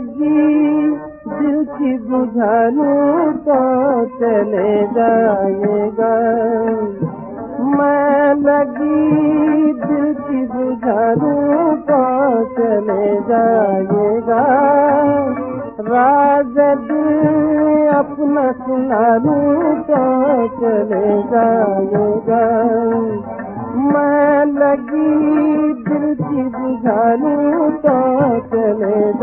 दिल तो चले जाएगा मैं लगी दिल की बुझानू तो चले दिल की बुझानू तो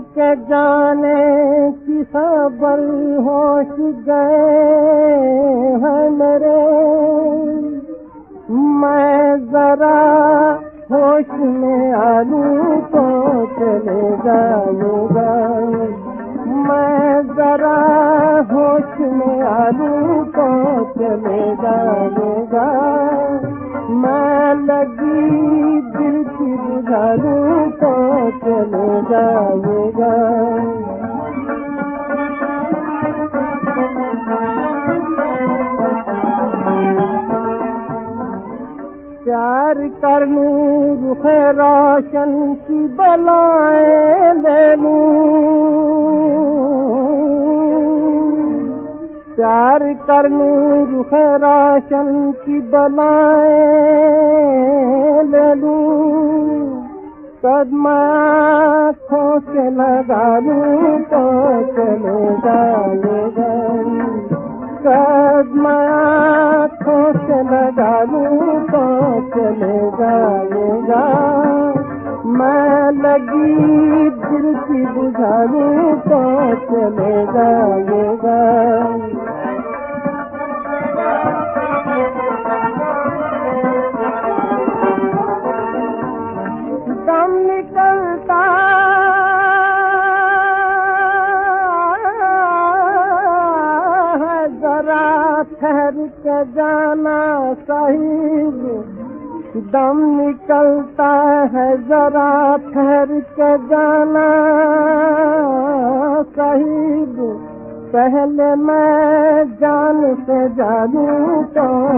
के जाने की खबर होश गए हैं मेरे। मैं जरा होश में आलू तो चले जाऊँगा। मैं जरा होश में आलू तो चले जाऊँगा। मैं लगी घर प्यार कर्मी रुख रोशन बलाएं प्यार करनू, रुख रोशन की बलाएँ ले लूँ। कदम आँखों से लगा लूँ तो चले जाएगा कदम आँखों से लगा लूँ तो चले जाएगा मैं लगी दिल की बुझा लूँ तो चले जाएगा दम निकलता। है जरा ठहर के जाना सही दम निकलता है, जरा ठहर के जाना शहीद। पहले मैं जान से जानू तो